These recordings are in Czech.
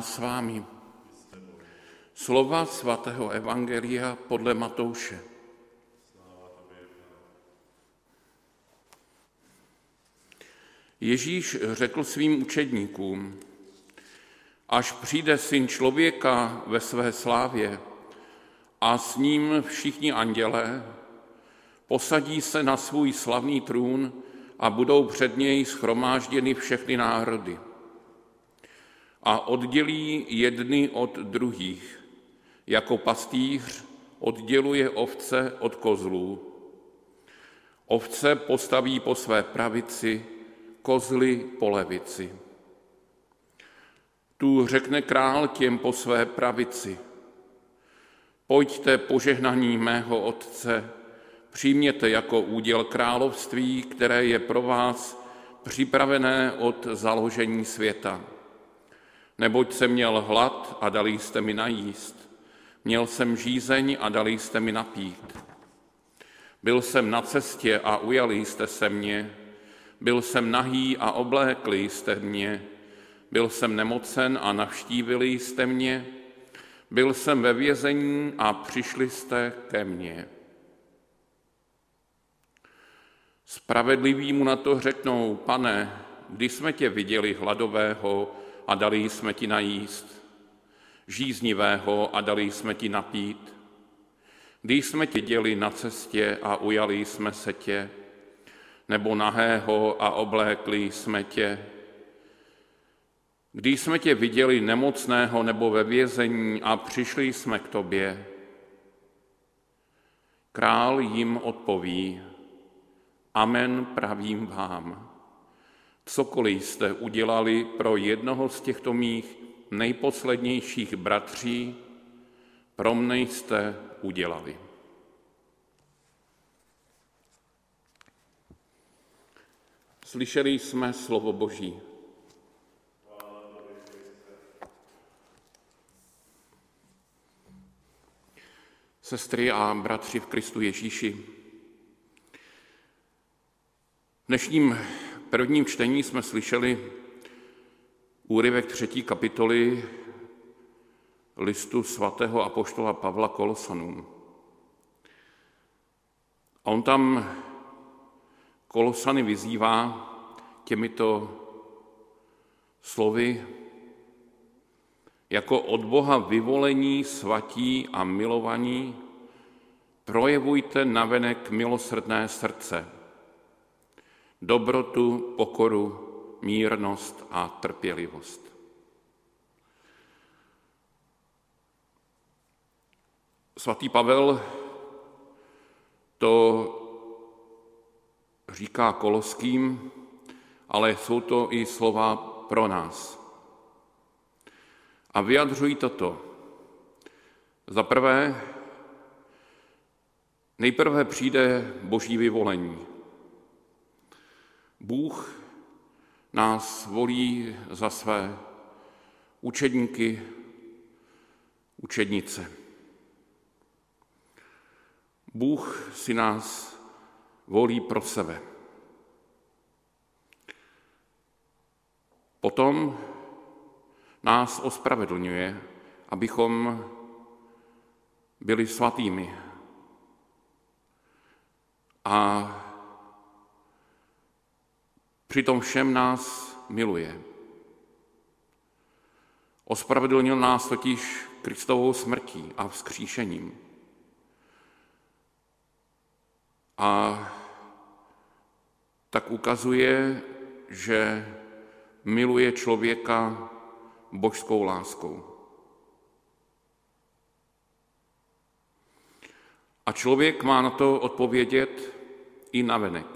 s vámi. Slova svatého Evangelia podle Matouše. Ježíš řekl svým učedníkům, až přijde syn člověka ve své slávě a s ním všichni andělé, posadí se na svůj slavný trůn a budou před něj schromážděny všechny národy a oddělí jedny od druhých, jako pastýř odděluje ovce od kozlů. Ovce postaví po své pravici, kozly po levici. Tu řekne král těm po své pravici. Pojďte požehnaní mého otce, přijměte jako úděl království, které je pro vás připravené od založení světa. Neboť jsem měl hlad a dali jste mi najíst. Měl jsem žízeň a dali jste mi napít. Byl jsem na cestě a ujali jste se mě. Byl jsem nahý a oblékli jste mě. Byl jsem nemocen a navštívili jste mě. Byl jsem ve vězení a přišli jste ke mně. Spravedliví mu na to řeknou, pane, když jsme tě viděli hladového a dali jsme ti najíst, žíznivého a dali jsme ti napít, když jsme tě děli na cestě a ujali jsme se tě, nebo nahého a oblékli jsme tě, když jsme tě viděli nemocného nebo ve vězení a přišli jsme k tobě, král jim odpoví, amen pravím vám. Cokoliv jste udělali pro jednoho z těchto mých nejposlednějších bratří, pro mne jste udělali. Slyšeli jsme slovo Boží. Sestry a bratři v Kristu Ježíši, v dnešním prvním čtení jsme slyšeli úryvek třetí kapitoly listu svatého apoštola Pavla Kolosanům. A on tam Kolosany vyzývá těmito slovy jako od Boha vyvolení, svatí a milovaní, projevujte navenek milosrdné srdce, dobrotu, pokoru, mírnost a trpělivost. Svatý Pavel to říká Koloským, ale jsou to i slova pro nás. A vyjadřují toto. Za prvé, nejprve přijde boží vyvolení. Bůh nás volí za své učedníky, učednice. Bůh si nás volí pro sebe. Potom nás ospravedlňuje, abychom byli svatými. A Přitom všem nás miluje. Ospravedlnil nás totiž Kristovou smrtí a vzkříšením. A tak ukazuje, že miluje člověka božskou láskou. A člověk má na to odpovědět i navenek.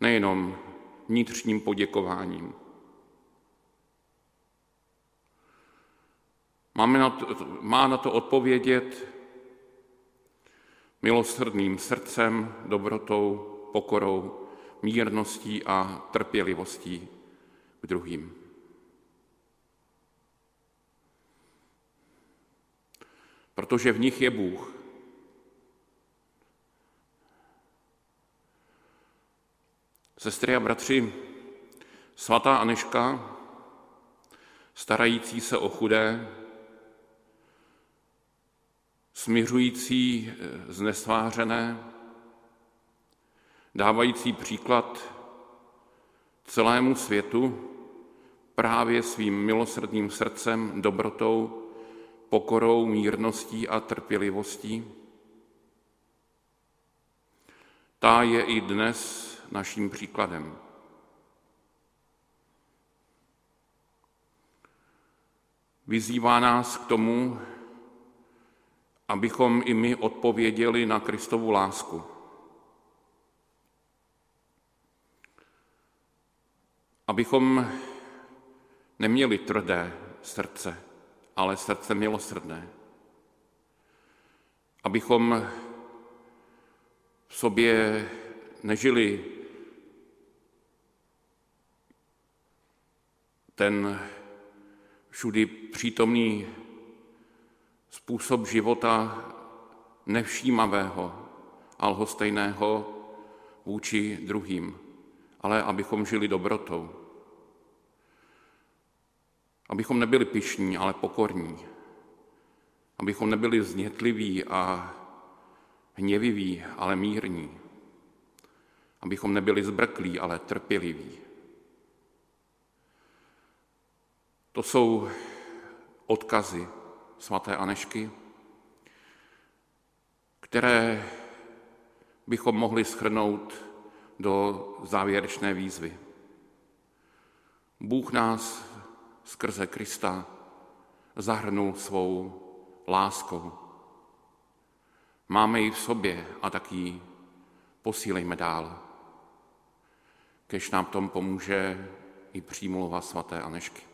Nejenom vnitřním poděkováním. Máme na to, má na to odpovědět milosrdným srdcem, dobrotou, pokorou, mírností a trpělivostí k druhým. Protože v nich je Bůh. Sestry a bratři, svatá Aneška starající se o chudé, směřující eh, znesvářené, dávající příklad celému světu právě svým milosrdným srdcem, dobrotou, pokorou, mírností a trpělivostí. Ta je i dnes naším příkladem. Vyzývá nás k tomu, abychom i my odpověděli na Kristovu lásku. Abychom neměli tvrdé srdce, ale srdce milosrdné. Abychom v sobě nežili ten všudy přítomný způsob života nevšímavého a lhostejného vůči druhým, ale abychom žili dobrotou. Abychom nebyli pišní, ale pokorní. Abychom nebyli znětliví a hněviví, ale mírní. Abychom nebyli zbrklí, ale trpěliví. To jsou odkazy svaté Anešky, které bychom mohli schrnout do závěrečné výzvy. Bůh nás skrze Krista zahrnul svou láskou. Máme ji v sobě a tak ji posílejme dál. Kež nám tom pomůže i přímluva svaté Anešky.